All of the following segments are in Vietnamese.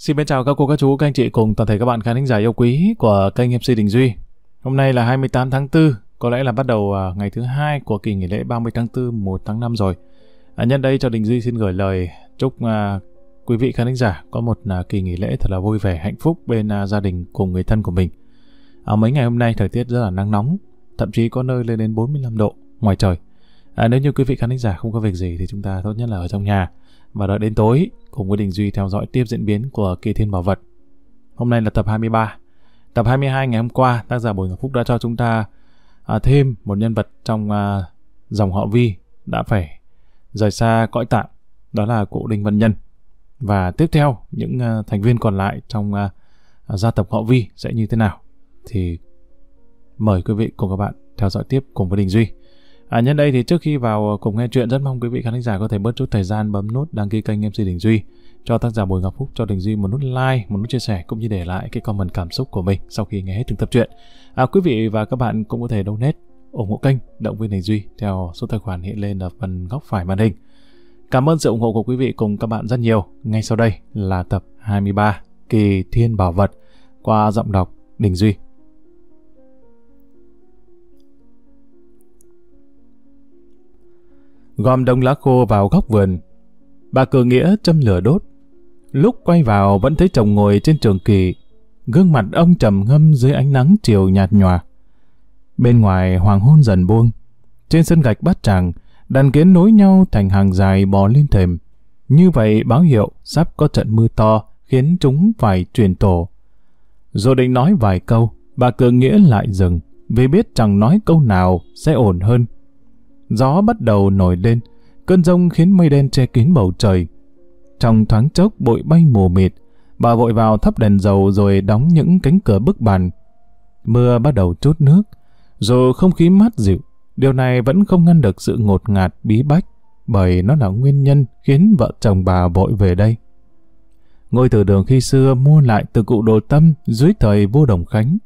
Xin mến chào các cô, các chú, các anh chị cùng toàn thể các bạn khán thính giả yêu quý của kênh MC Đình Duy. Hôm nay là 28 tháng 4, có lẽ là bắt đầu à, ngày thứ hai của kỳ nghỉ lễ 30 tháng 4, 1 tháng 5 rồi. À, nhân đây cho Đình Duy xin gửi lời chúc à, quý vị khán thính giả có một à, kỳ nghỉ lễ thật là vui vẻ, hạnh phúc bên à, gia đình cùng người thân của mình. À, mấy ngày hôm nay thời tiết rất là nắng nóng, thậm chí có nơi lên đến 45 độ ngoài trời. À, nếu như quý vị khán thính giả không có việc gì thì chúng ta tốt nhất là ở trong nhà và đợi đến tối cùng với Đình Duy theo dõi tiếp diễn biến của kỳ thiên bảo vật. Hôm nay là tập 23. Tập 22 ngày hôm qua, tác giả Bùi Ngọc Phúc đã cho chúng ta à, thêm một nhân vật trong à, dòng họ Vi đã phải rời xa cõi tạm, đó là cụ Đinh Văn Nhân. Và tiếp theo, những à, thành viên còn lại trong à, à, gia tộc họ Vi sẽ như thế nào? Thì mời quý vị cùng các bạn theo dõi tiếp cùng với Đình Duy. À, nhân đây thì trước khi vào ờ, cùng nghe chuyện rất mong quý vị khán giả có thể bớt chút thời gian bấm nút đăng ký kênh MC Đình Duy cho tác giả Bùi Ngọc Phúc cho Đình Duy một nút like, một nút chia sẻ cũng như để lại cái comment cảm xúc của mình sau khi nghe hết từng tập truyện. À, quý vị và các bạn cũng có thể donate ủng hộ kênh động viên Đình Duy theo số tài khoản hiện lên ở phần góc phải màn hình. Cảm ơn sự ủng hộ của quý vị cùng các bạn rất nhiều. Ngay sau đây là tập 23 Kỳ Thiên Bảo Vật qua giọng đọc Đình Duy. Gom đông lá khô vào góc vườn. Bà cử nghĩa châm lửa đốt. Lúc quay vào vẫn thấy chồng ngồi trên trường kỳ, gương mặt ông trầm ngâm dưới ánh nắng chiều nhạt nhòa. Bên ngoài hoàng hôn dần buông, trên sân gạch bát tràng, đàn kiến nối nhau thành hàng dài bò lên thềm. Như vậy báo hiệu sắp có trận mưa to khiến chúng phải truyền tổ. Rồi định nói vài câu, bà cử nghĩa lại dừng, vì biết chẳng nói câu nào sẽ ổn hơn. Gió bắt đầu nổi lên, cơn rông khiến mây đen che kín bầu trời. Trong thoáng chốc bụi bay mù mịt, bà vội vào thắp đèn dầu rồi đóng những cánh cửa bức bàn. Mưa bắt đầu chút nước, dù không khí mát dịu, điều này vẫn không ngăn được sự ngột ngạt bí bách, bởi nó là nguyên nhân khiến vợ chồng bà vội về đây. Ngôi từ đường khi xưa mua lại từ cụ đồ tâm dưới thời vua Đồng Khánh.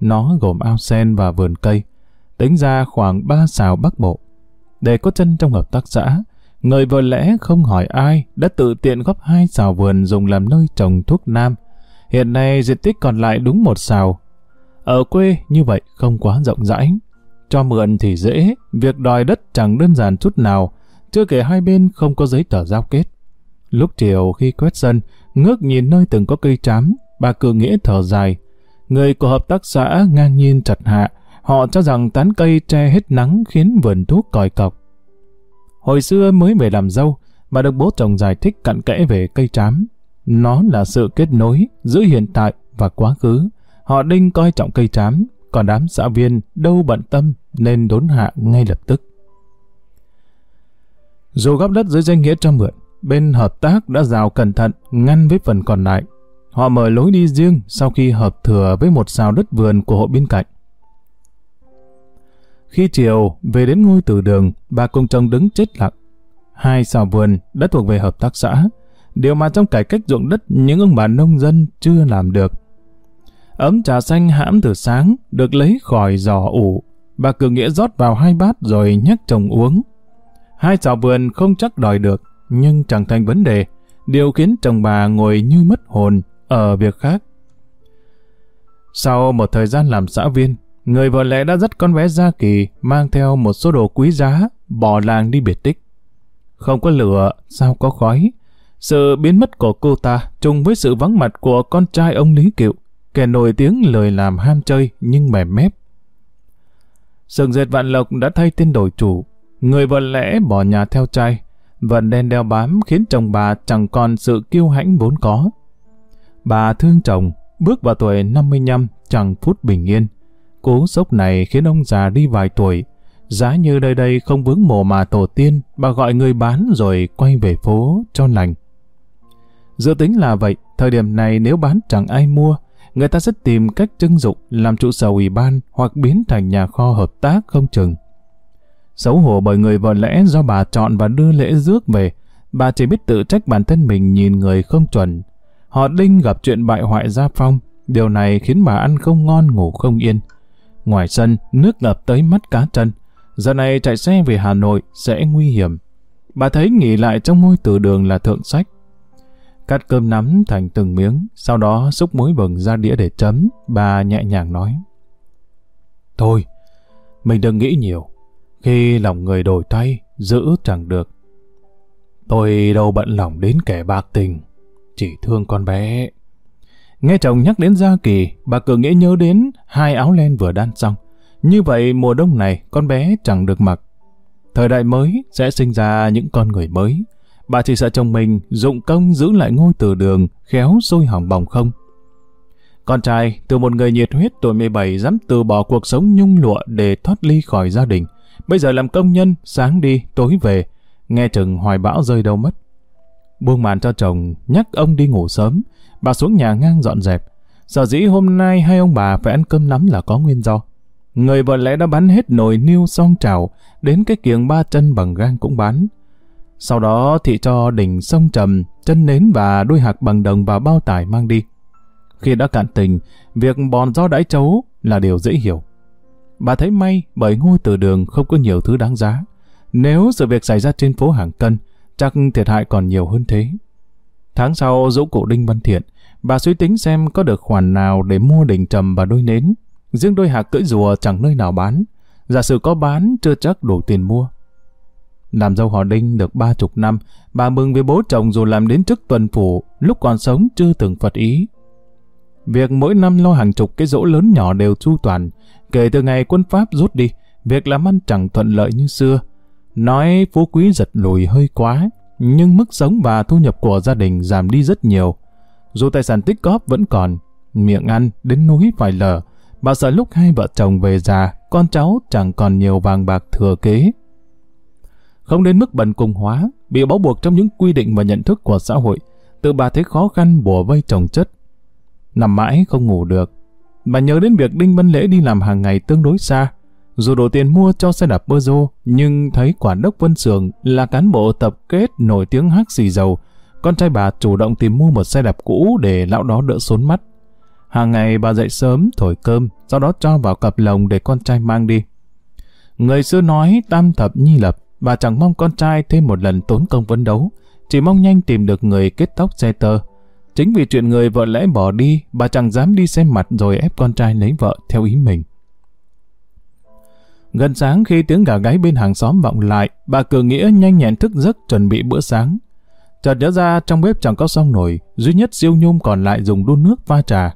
Nó gồm ao sen và vườn cây, tính ra khoảng ba xào bắc bộ để có chân trong hợp tác xã, người vợ lẽ không hỏi ai đã tự tiện góp hai xào vườn dùng làm nơi trồng thuốc nam. Hiện nay diện tích còn lại đúng một xào. Ở quê như vậy không quá rộng rãi. Cho mượn thì dễ, việc đòi đất chẳng đơn giản chút nào, chưa kể hai bên không có giấy tờ giao kết. Lúc chiều khi quét sân, ngước nhìn nơi từng có cây trám, bà cử nghĩa thở dài. Người của hợp tác xã ngang nhiên chặt hạ, Họ cho rằng tán cây che hết nắng khiến vườn thuốc còi cọc. Hồi xưa mới về làm dâu, bà được bố chồng giải thích cặn kẽ về cây trám. Nó là sự kết nối giữa hiện tại và quá khứ. Họ đinh coi trọng cây trám, còn đám xã viên đâu bận tâm nên đốn hạ ngay lập tức. Dù góp đất dưới danh nghĩa cho mượn, bên hợp tác đã rào cẩn thận ngăn với phần còn lại. Họ mở lối đi riêng sau khi hợp thừa với một xào đất vườn của hộ bên cạnh. Khi chiều về đến ngôi từ đường, bà cùng chồng đứng chết lặng. Hai xào vườn đã thuộc về hợp tác xã, điều mà trong cải cách ruộng đất những ông bà nông dân chưa làm được. Ấm trà xanh hãm từ sáng được lấy khỏi giò ủ, bà cử nghĩa rót vào hai bát rồi nhắc chồng uống. Hai xào vườn không chắc đòi được, nhưng chẳng thành vấn đề, điều khiến chồng bà ngồi như mất hồn ở việc khác. Sau một thời gian làm xã viên, Người vợ lẽ đã dắt con bé Gia Kỳ mang theo một số đồ quý giá, bỏ làng đi biệt tích. Không có lửa, sao có khói? Sự biến mất của cô ta trùng với sự vắng mặt của con trai ông Lý Kiệu, kẻ nổi tiếng lời làm ham chơi nhưng mềm mép. Sừng dệt vạn lộc đã thay tên đổi chủ, người vợ lẽ bỏ nhà theo trai, vận đen đeo bám khiến chồng bà chẳng còn sự kiêu hãnh vốn có. Bà thương chồng, bước vào tuổi 55 chẳng phút bình yên. Cú sốc này khiến ông già đi vài tuổi. Giá như đây đây không vướng mồ mà tổ tiên, bà gọi người bán rồi quay về phố cho lành. Dự tính là vậy, thời điểm này nếu bán chẳng ai mua, người ta sẽ tìm cách trưng dụng làm trụ sở ủy ban hoặc biến thành nhà kho hợp tác không chừng. Xấu hổ bởi người vợ lẽ do bà chọn và đưa lễ rước về, bà chỉ biết tự trách bản thân mình nhìn người không chuẩn. Họ đinh gặp chuyện bại hoại gia phong, điều này khiến bà ăn không ngon ngủ không yên. Ngoài sân, nước ngập tới mắt cá chân. Giờ này chạy xe về Hà Nội sẽ nguy hiểm. Bà thấy nghỉ lại trong ngôi từ đường là thượng sách. Cắt cơm nắm thành từng miếng, sau đó xúc muối bừng ra đĩa để chấm, bà nhẹ nhàng nói. Thôi, mình đừng nghĩ nhiều. Khi lòng người đổi thay, giữ chẳng được. Tôi đâu bận lòng đến kẻ bạc tình, chỉ thương con bé. Nghe chồng nhắc đến Gia Kỳ, bà cường nghĩa nhớ đến hai áo len vừa đan xong. Như vậy mùa đông này con bé chẳng được mặc. Thời đại mới sẽ sinh ra những con người mới. Bà chỉ sợ chồng mình dụng công giữ lại ngôi từ đường khéo sôi hỏng bỏng không. Con trai từ một người nhiệt huyết tuổi 17 dám từ bỏ cuộc sống nhung lụa để thoát ly khỏi gia đình. Bây giờ làm công nhân, sáng đi, tối về. Nghe chừng hoài bão rơi đâu mất. Buông màn cho chồng, nhắc ông đi ngủ sớm. Bà xuống nhà ngang dọn dẹp. Sở dĩ hôm nay hai ông bà phải ăn cơm nắm là có nguyên do. Người vợ lẽ đã bán hết nồi niêu song trào, đến cái kiềng ba chân bằng gang cũng bán. Sau đó thị cho đỉnh sông trầm, chân nến và đuôi hạc bằng đồng vào bao tải mang đi. Khi đã cạn tình, việc bòn do đãi chấu là điều dễ hiểu. Bà thấy may bởi ngôi từ đường không có nhiều thứ đáng giá. Nếu sự việc xảy ra trên phố Hàng Cân, chắc thiệt hại còn nhiều hơn thế. Tháng sau dỗ cụ Đinh Văn Thiện, bà suy tính xem có được khoản nào để mua đỉnh trầm và đôi nến. Riêng đôi hạc cưỡi rùa chẳng nơi nào bán. Giả sử có bán, chưa chắc đủ tiền mua. Làm dâu họ Đinh được ba chục năm, bà mừng với bố chồng dù làm đến chức tuần phủ, lúc còn sống chưa từng phật ý. Việc mỗi năm lo hàng chục cái rỗ lớn nhỏ đều chu toàn, kể từ ngày quân Pháp rút đi, việc làm ăn chẳng thuận lợi như xưa. Nói phú quý giật lùi hơi quá, nhưng mức sống và thu nhập của gia đình giảm đi rất nhiều. Dù tài sản tích góp vẫn còn, miệng ăn đến núi phải lở, bà sợ lúc hai vợ chồng về già, con cháu chẳng còn nhiều vàng bạc thừa kế. Không đến mức bần cùng hóa, bị bó buộc trong những quy định và nhận thức của xã hội, tự bà thấy khó khăn bùa vây chồng chất. Nằm mãi không ngủ được. Bà nhớ đến việc Đinh Văn Lễ đi làm hàng ngày tương đối xa, dù đổ tiền mua cho xe đạp Peugeot, nhưng thấy quản đốc Vân Sường là cán bộ tập kết nổi tiếng hắc xì dầu, con trai bà chủ động tìm mua một xe đạp cũ để lão đó đỡ sốn mắt. Hàng ngày bà dậy sớm thổi cơm, sau đó cho vào cặp lồng để con trai mang đi. Người xưa nói tam thập nhi lập, bà chẳng mong con trai thêm một lần tốn công vấn đấu, chỉ mong nhanh tìm được người kết tóc xe tơ. Chính vì chuyện người vợ lẽ bỏ đi, bà chẳng dám đi xem mặt rồi ép con trai lấy vợ theo ý mình. Gần sáng khi tiếng gà gáy bên hàng xóm vọng lại, bà cử nghĩa nhanh nhẹn thức giấc chuẩn bị bữa sáng. Chợt nhớ ra trong bếp chẳng có xong nồi, duy nhất siêu nhung còn lại dùng đun nước pha trà.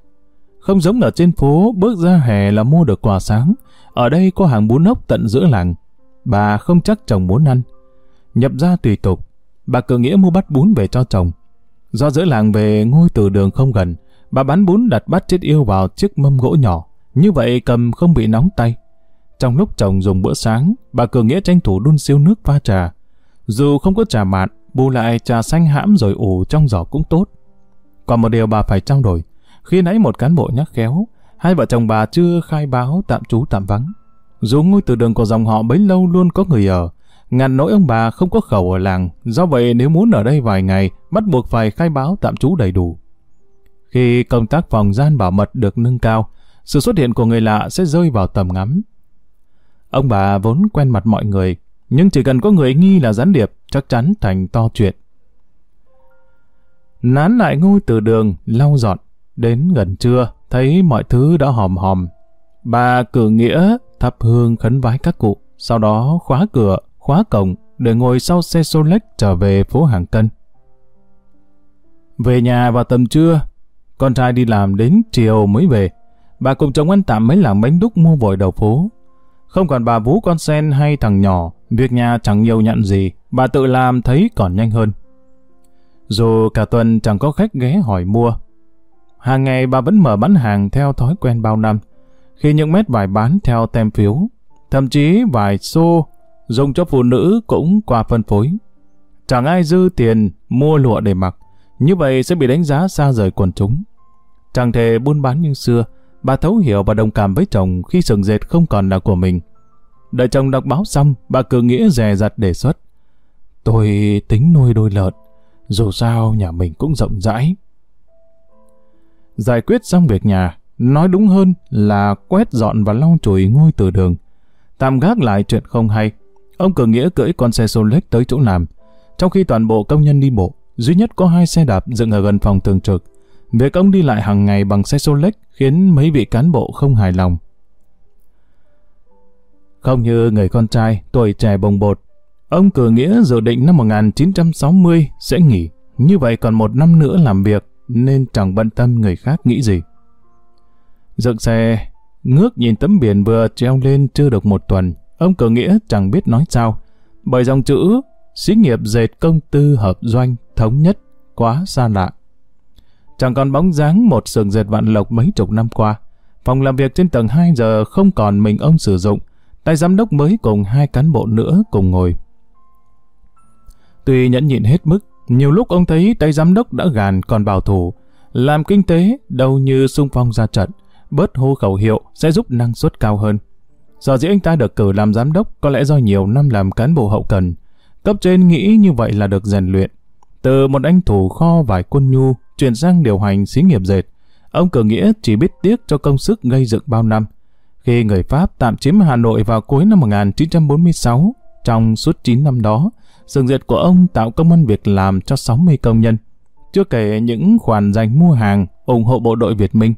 Không giống ở trên phố, bước ra hè là mua được quà sáng. Ở đây có hàng bún ốc tận giữa làng. Bà không chắc chồng muốn ăn. Nhập ra tùy tục, bà cử nghĩa mua bát bún về cho chồng. Do giữa làng về ngôi từ đường không gần, bà bán bún đặt bát chết yêu vào chiếc mâm gỗ nhỏ. Như vậy cầm không bị nóng tay. Trong lúc chồng dùng bữa sáng, bà cử Nghĩa tranh thủ đun siêu nước pha trà. Dù không có trà mạn, bù lại trà xanh hãm rồi ủ trong giỏ cũng tốt. Còn một điều bà phải trao đổi. Khi nãy một cán bộ nhắc khéo, hai vợ chồng bà chưa khai báo tạm trú tạm vắng. Dù ngôi từ đường của dòng họ bấy lâu luôn có người ở, ngàn nỗi ông bà không có khẩu ở làng, do vậy nếu muốn ở đây vài ngày, bắt buộc phải khai báo tạm trú đầy đủ. Khi công tác phòng gian bảo mật được nâng cao, sự xuất hiện của người lạ sẽ rơi vào tầm ngắm, Ông bà vốn quen mặt mọi người, nhưng chỉ cần có người nghi là gián điệp, chắc chắn thành to chuyện. Nán lại ngôi từ đường, lau dọn, đến gần trưa, thấy mọi thứ đã hòm hòm. Bà cử nghĩa thắp hương khấn vái các cụ, sau đó khóa cửa, khóa cổng, để ngồi sau xe Solex trở về phố Hàng Cân. Về nhà vào tầm trưa, con trai đi làm đến chiều mới về. Bà cùng chồng ăn tạm mấy làng bánh đúc mua vội đầu phố, không còn bà vú con sen hay thằng nhỏ, việc nhà chẳng nhiều nhận gì, bà tự làm thấy còn nhanh hơn. Dù cả tuần chẳng có khách ghé hỏi mua. Hàng ngày bà vẫn mở bán hàng theo thói quen bao năm. Khi những mét vải bán theo tem phiếu, thậm chí vải xô dùng cho phụ nữ cũng qua phân phối. Chẳng ai dư tiền mua lụa để mặc, như vậy sẽ bị đánh giá xa rời quần chúng. Chẳng thể buôn bán như xưa, Bà thấu hiểu và đồng cảm với chồng khi sừng dệt không còn là của mình. Đợi chồng đọc báo xong, bà cử nghĩa dè dặt đề xuất. Tôi tính nuôi đôi lợn, dù sao nhà mình cũng rộng rãi. Giải quyết xong việc nhà, nói đúng hơn là quét dọn và lau chùi ngôi từ đường. Tạm gác lại chuyện không hay, ông cử nghĩa cưỡi con xe Solex tới chỗ làm, trong khi toàn bộ công nhân đi bộ, duy nhất có hai xe đạp dựng ở gần phòng thường trực. Việc ông đi lại hàng ngày bằng xe Solex khiến mấy vị cán bộ không hài lòng. Không như người con trai, tuổi trẻ bồng bột, ông cử nghĩa dự định năm 1960 sẽ nghỉ, như vậy còn một năm nữa làm việc nên chẳng bận tâm người khác nghĩ gì. Dựng xe, ngước nhìn tấm biển vừa treo lên chưa được một tuần, ông cử nghĩa chẳng biết nói sao, bởi dòng chữ xí nghiệp dệt công tư hợp doanh thống nhất quá xa lạ. Chẳng còn bóng dáng một sườn dệt vạn lộc mấy chục năm qua. Phòng làm việc trên tầng 2 giờ không còn mình ông sử dụng, tay giám đốc mới cùng hai cán bộ nữa cùng ngồi. Tuy nhẫn nhịn hết mức, nhiều lúc ông thấy tay giám đốc đã gàn còn bảo thủ. Làm kinh tế đâu như sung phong ra trận, bớt hô khẩu hiệu sẽ giúp năng suất cao hơn. Giờ dĩ anh ta được cử làm giám đốc có lẽ do nhiều năm làm cán bộ hậu cần. Cấp trên nghĩ như vậy là được rèn luyện. Từ một anh thủ kho vải quân nhu chuyển sang điều hành xí nghiệp dệt, ông cử nghĩa chỉ biết tiếc cho công sức gây dựng bao năm. Khi người Pháp tạm chiếm Hà Nội vào cuối năm 1946, trong suốt 9 năm đó, sừng dệt của ông tạo công an việc làm cho 60 công nhân, chưa kể những khoản dành mua hàng, ủng hộ bộ đội Việt Minh.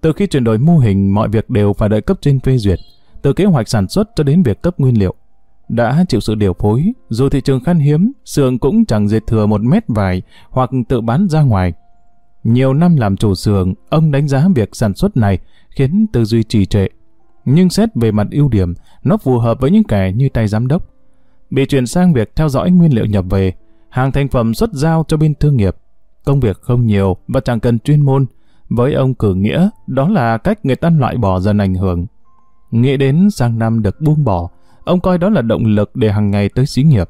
Từ khi chuyển đổi mô hình, mọi việc đều phải đợi cấp trên phê duyệt, từ kế hoạch sản xuất cho đến việc cấp nguyên liệu. Đã chịu sự điều phối, dù thị trường khan hiếm, xưởng cũng chẳng dệt thừa một mét vải hoặc tự bán ra ngoài. Nhiều năm làm chủ xưởng, ông đánh giá việc sản xuất này khiến tư duy trì trệ. Nhưng xét về mặt ưu điểm, nó phù hợp với những kẻ như tay giám đốc. Bị chuyển sang việc theo dõi nguyên liệu nhập về, hàng thành phẩm xuất giao cho bên thương nghiệp. Công việc không nhiều và chẳng cần chuyên môn. Với ông cử nghĩa, đó là cách người ta loại bỏ dần ảnh hưởng. Nghĩ đến sang năm được buông bỏ, ông coi đó là động lực để hàng ngày tới xí nghiệp.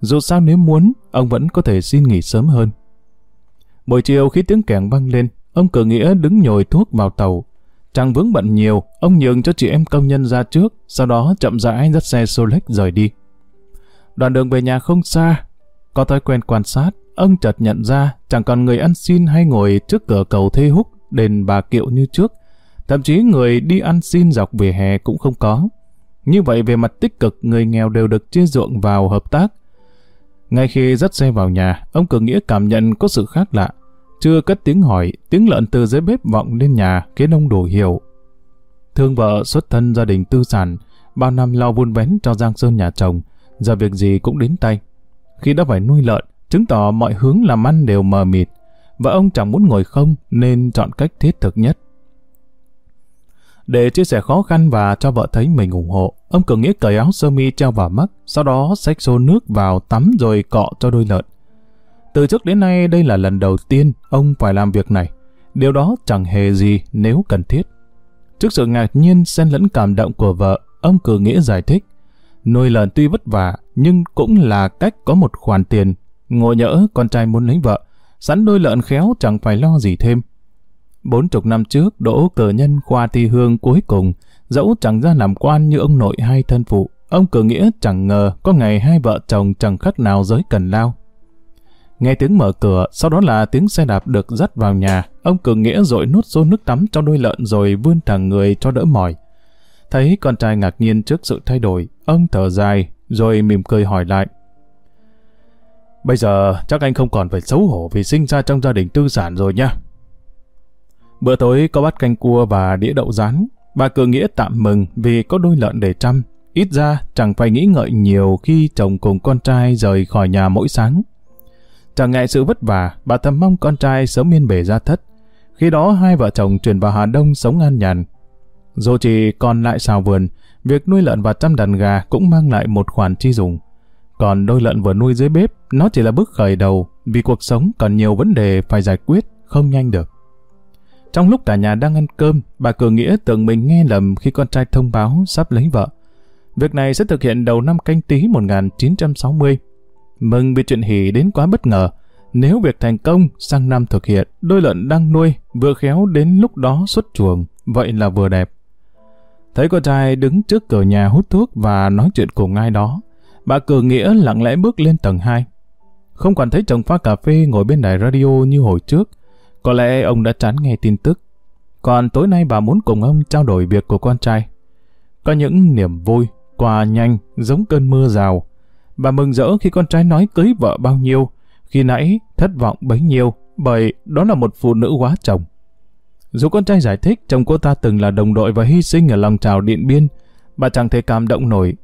Dù sao nếu muốn, ông vẫn có thể xin nghỉ sớm hơn. Buổi chiều khi tiếng kèn vang lên, ông cử nghĩa đứng nhồi thuốc vào tàu. Chẳng vướng bận nhiều, ông nhường cho chị em công nhân ra trước, sau đó chậm rãi dắt xe Solex rời đi. Đoạn đường về nhà không xa, có thói quen quan sát, ông chợt nhận ra chẳng còn người ăn xin hay ngồi trước cửa cầu Thê Húc, đền bà Kiệu như trước. Thậm chí người đi ăn xin dọc vỉa hè cũng không có. Như vậy về mặt tích cực, người nghèo đều được chia ruộng vào hợp tác. Ngay khi dắt xe vào nhà, ông Cường Nghĩa cảm nhận có sự khác lạ. Chưa cất tiếng hỏi, tiếng lợn từ dưới bếp vọng lên nhà khiến ông đủ hiểu. Thương vợ xuất thân gia đình tư sản, bao năm lo vun vén cho Giang Sơn nhà chồng, giờ việc gì cũng đến tay. Khi đã phải nuôi lợn, chứng tỏ mọi hướng làm ăn đều mờ mịt, và ông chẳng muốn ngồi không nên chọn cách thiết thực nhất. Để chia sẻ khó khăn và cho vợ thấy mình ủng hộ, ông Cường Nghĩa cởi áo sơ mi treo vào mắt, sau đó xách xô nước vào tắm rồi cọ cho đôi lợn. Từ trước đến nay đây là lần đầu tiên ông phải làm việc này. Điều đó chẳng hề gì nếu cần thiết. Trước sự ngạc nhiên xen lẫn cảm động của vợ, ông Cường Nghĩa giải thích. Nuôi lợn tuy vất vả, nhưng cũng là cách có một khoản tiền. Ngộ nhỡ con trai muốn lấy vợ, sẵn đôi lợn khéo chẳng phải lo gì thêm. Bốn chục năm trước, đỗ cử nhân khoa thi hương cuối cùng, dẫu chẳng ra làm quan như ông nội hay thân phụ, ông cử nghĩa chẳng ngờ có ngày hai vợ chồng chẳng khắc nào giới cần lao. Nghe tiếng mở cửa, sau đó là tiếng xe đạp được dắt vào nhà, ông cử nghĩa dội nút xô nước tắm cho đôi lợn rồi vươn thẳng người cho đỡ mỏi. Thấy con trai ngạc nhiên trước sự thay đổi, ông thở dài, rồi mỉm cười hỏi lại. Bây giờ chắc anh không còn phải xấu hổ vì sinh ra trong gia đình tư sản rồi nha. Bữa tối có bát canh cua và đĩa đậu rán. Bà Cường Nghĩa tạm mừng vì có đôi lợn để chăm. Ít ra chẳng phải nghĩ ngợi nhiều khi chồng cùng con trai rời khỏi nhà mỗi sáng. Chẳng ngại sự vất vả, bà thầm mong con trai sớm yên bề ra thất. Khi đó hai vợ chồng chuyển vào Hà Đông sống an nhàn. Dù chỉ còn lại xào vườn, việc nuôi lợn và chăm đàn gà cũng mang lại một khoản chi dùng. Còn đôi lợn vừa nuôi dưới bếp, nó chỉ là bước khởi đầu vì cuộc sống còn nhiều vấn đề phải giải quyết, không nhanh được. Trong lúc cả nhà đang ăn cơm, bà Cường Nghĩa tưởng mình nghe lầm khi con trai thông báo sắp lấy vợ. Việc này sẽ thực hiện đầu năm canh tí 1960. Mừng vì chuyện hỷ đến quá bất ngờ. Nếu việc thành công, sang năm thực hiện, đôi lợn đang nuôi, vừa khéo đến lúc đó xuất chuồng, vậy là vừa đẹp. Thấy con trai đứng trước cửa nhà hút thuốc và nói chuyện cùng ai đó, bà Cường Nghĩa lặng lẽ bước lên tầng 2. Không còn thấy chồng pha cà phê ngồi bên đài radio như hồi trước, có lẽ ông đã chán nghe tin tức. Còn tối nay bà muốn cùng ông trao đổi việc của con trai. Có những niềm vui, quà nhanh, giống cơn mưa rào. Bà mừng rỡ khi con trai nói cưới vợ bao nhiêu, Khi nãy thất vọng bấy nhiêu, bởi đó là một phụ nữ quá chồng. Dù con trai giải thích chồng cô ta từng là đồng đội và hy sinh ở lòng trào Điện Biên, bà chẳng thể cảm động nổi.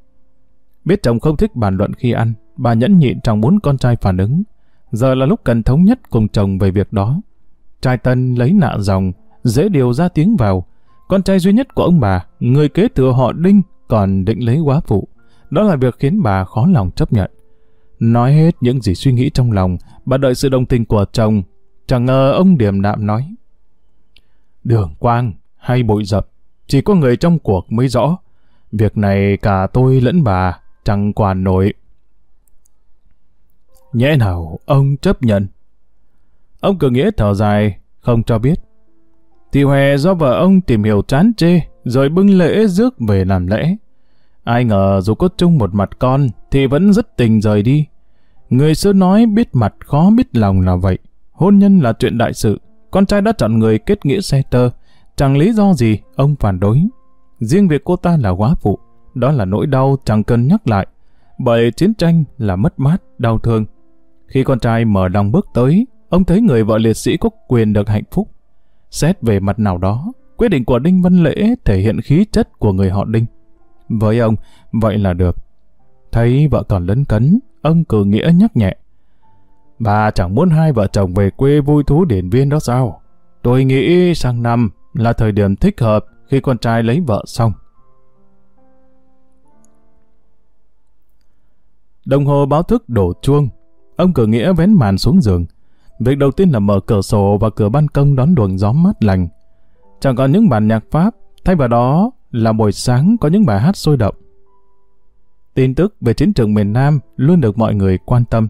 Biết chồng không thích bàn luận khi ăn, bà nhẫn nhịn chẳng muốn con trai phản ứng. Giờ là lúc cần thống nhất cùng chồng về việc đó. Trai tân lấy nạ dòng, dễ điều ra tiếng vào. Con trai duy nhất của ông bà, người kế thừa họ Đinh, còn định lấy quá phụ. Đó là việc khiến bà khó lòng chấp nhận. Nói hết những gì suy nghĩ trong lòng, bà đợi sự đồng tình của chồng. Chẳng ngờ ông điềm đạm nói. Đường quang hay bội dập, chỉ có người trong cuộc mới rõ. Việc này cả tôi lẫn bà chẳng quản nổi. Nhẽ nào ông chấp nhận? Ông cử nghĩa thở dài, không cho biết. Thì Hòe do vợ ông tìm hiểu chán chê, rồi bưng lễ rước về làm lễ. Ai ngờ dù có chung một mặt con, thì vẫn rất tình rời đi. Người xưa nói biết mặt khó biết lòng là vậy. Hôn nhân là chuyện đại sự. Con trai đã chọn người kết nghĩa xe tơ. Chẳng lý do gì ông phản đối. Riêng việc cô ta là quá phụ. Đó là nỗi đau chẳng cần nhắc lại. Bởi chiến tranh là mất mát, đau thương. Khi con trai mở lòng bước tới, ông thấy người vợ liệt sĩ có quyền được hạnh phúc. Xét về mặt nào đó, quyết định của Đinh Văn Lễ thể hiện khí chất của người họ Đinh. Với ông, vậy là được. Thấy vợ còn lấn cấn, ông cử nghĩa nhắc nhẹ. Bà chẳng muốn hai vợ chồng về quê vui thú điển viên đó sao? Tôi nghĩ sang năm là thời điểm thích hợp khi con trai lấy vợ xong. Đồng hồ báo thức đổ chuông. Ông cử nghĩa vén màn xuống giường. Việc đầu tiên là mở cửa sổ và cửa ban công đón luồng gió mát lành. Chẳng còn những bản nhạc Pháp, thay vào đó là buổi sáng có những bài hát sôi động. Tin tức về chiến trường miền Nam luôn được mọi người quan tâm.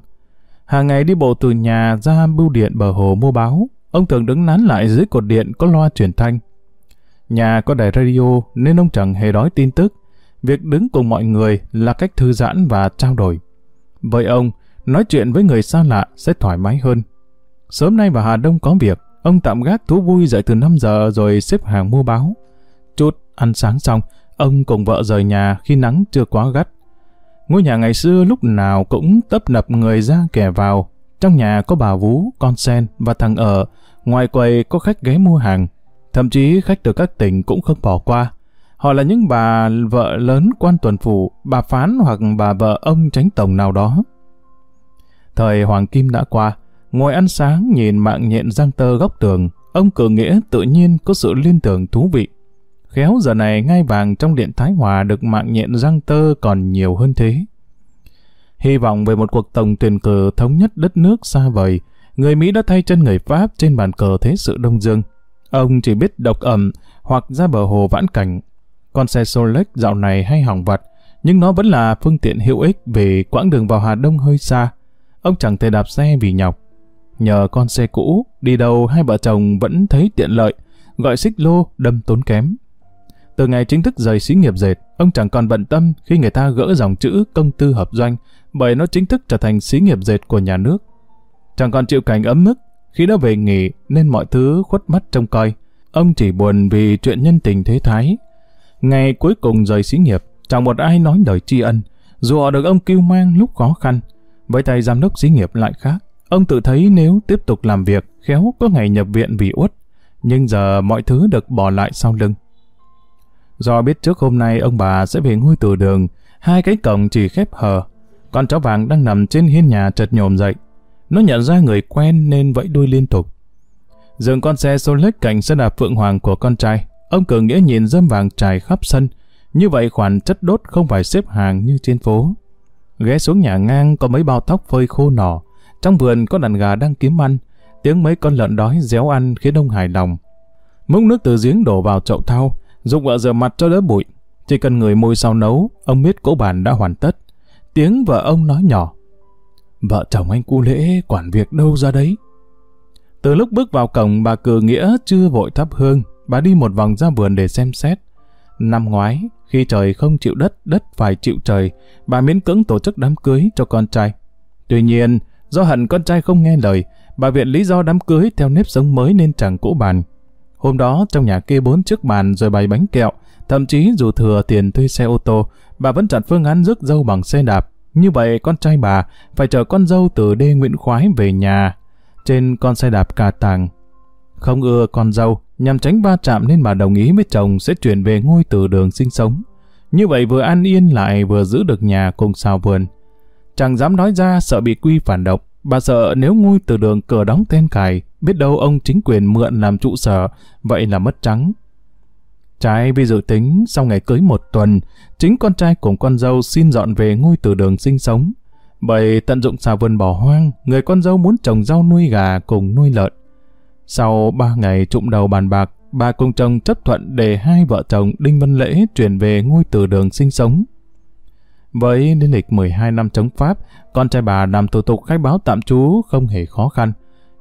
Hàng ngày đi bộ từ nhà ra bưu điện bờ hồ mua báo, ông thường đứng nán lại dưới cột điện có loa truyền thanh. Nhà có đài radio nên ông chẳng hề đói tin tức. Việc đứng cùng mọi người là cách thư giãn và trao đổi. Với ông, nói chuyện với người xa lạ sẽ thoải mái hơn. Sớm nay vào Hà Đông có việc, ông tạm gác thú vui dậy từ 5 giờ rồi xếp hàng mua báo. Chút ăn sáng xong, ông cùng vợ rời nhà khi nắng chưa quá gắt. Ngôi nhà ngày xưa lúc nào cũng tấp nập người ra kẻ vào. Trong nhà có bà Vú, con Sen và thằng ở. Ngoài quầy có khách ghé mua hàng. Thậm chí khách từ các tỉnh cũng không bỏ qua. Họ là những bà vợ lớn quan tuần phủ, bà phán hoặc bà vợ ông tránh tổng nào đó. Thời Hoàng Kim đã qua, ngồi ăn sáng nhìn mạng nhện răng tơ góc tường, ông cử nghĩa tự nhiên có sự liên tưởng thú vị. Khéo giờ này ngai vàng trong điện Thái Hòa được mạng nhện răng tơ còn nhiều hơn thế. Hy vọng về một cuộc tổng tuyển cử thống nhất đất nước xa vời, người Mỹ đã thay chân người Pháp trên bàn cờ thế sự Đông Dương. Ông chỉ biết độc ẩm hoặc ra bờ hồ vãn cảnh. Con xe Solex dạo này hay hỏng vặt, nhưng nó vẫn là phương tiện hữu ích vì quãng đường vào Hà Đông hơi xa. Ông chẳng thể đạp xe vì nhọc. Nhờ con xe cũ, đi đâu hai vợ chồng vẫn thấy tiện lợi, gọi xích lô đâm tốn kém. Từ ngày chính thức rời xí nghiệp dệt, ông chẳng còn bận tâm khi người ta gỡ dòng chữ công tư hợp doanh, bởi nó chính thức trở thành xí nghiệp dệt của nhà nước. Chẳng còn chịu cảnh ấm mức, khi đã về nghỉ nên mọi thứ khuất mắt trông coi. Ông chỉ buồn vì chuyện nhân tình thế thái. Ngày cuối cùng rời xí nghiệp, chẳng một ai nói lời tri ân, dù họ được ông kêu mang lúc khó khăn. Với tay giám đốc xí nghiệp lại khác, ông tự thấy nếu tiếp tục làm việc, khéo có ngày nhập viện vì uất. Nhưng giờ mọi thứ được bỏ lại sau lưng. Do biết trước hôm nay ông bà sẽ về ngôi từ đường, hai cái cổng chỉ khép hờ. Con chó vàng đang nằm trên hiên nhà chợt nhồm dậy. Nó nhận ra người quen nên vẫy đuôi liên tục. Dừng con xe xô lách cạnh xe đạp phượng hoàng của con trai, ông cường nghĩa nhìn dâm vàng trải khắp sân. Như vậy khoản chất đốt không phải xếp hàng như trên phố. Ghé xuống nhà ngang có mấy bao tóc phơi khô nỏ. Trong vườn có đàn gà đang kiếm ăn. Tiếng mấy con lợn đói réo ăn khiến ông hài lòng. Múc nước từ giếng đổ vào chậu thau, dùng vợ rửa mặt cho đỡ bụi. Chỉ cần người môi sau nấu, ông biết cỗ bàn đã hoàn tất. Tiếng vợ ông nói nhỏ. Vợ chồng anh cu lễ quản việc đâu ra đấy. Từ lúc bước vào cổng bà cử nghĩa chưa vội thắp hương, bà đi một vòng ra vườn để xem xét. Năm ngoái, khi trời không chịu đất, đất phải chịu trời, bà miễn cưỡng tổ chức đám cưới cho con trai. Tuy nhiên, do hận con trai không nghe lời, bà viện lý do đám cưới theo nếp sống mới nên chẳng cỗ bàn. Hôm đó trong nhà kê bốn chiếc bàn rồi bày bánh kẹo, thậm chí dù thừa tiền thuê xe ô tô, bà vẫn chọn phương án rước dâu bằng xe đạp. Như vậy con trai bà phải chở con dâu từ đê Nguyễn Khoái về nhà trên con xe đạp cà tàng. Không ưa con dâu, nhằm tránh va chạm nên bà đồng ý với chồng sẽ chuyển về ngôi từ đường sinh sống. Như vậy vừa an yên lại vừa giữ được nhà cùng xào vườn. Chẳng dám nói ra sợ bị quy phản động. Bà sợ nếu ngôi từ đường cửa đóng then cài, biết đâu ông chính quyền mượn làm trụ sở, vậy là mất trắng. Trái vì dự tính, sau ngày cưới một tuần, chính con trai cùng con dâu xin dọn về ngôi từ đường sinh sống. Bởi tận dụng xà vườn bỏ hoang, người con dâu muốn trồng rau nuôi gà cùng nuôi lợn. Sau ba ngày trụng đầu bàn bạc, bà cùng chồng chấp thuận để hai vợ chồng Đinh Văn Lễ chuyển về ngôi từ đường sinh sống. Với đến lịch 12 năm chống Pháp, con trai bà làm thủ tục khai báo tạm trú không hề khó khăn.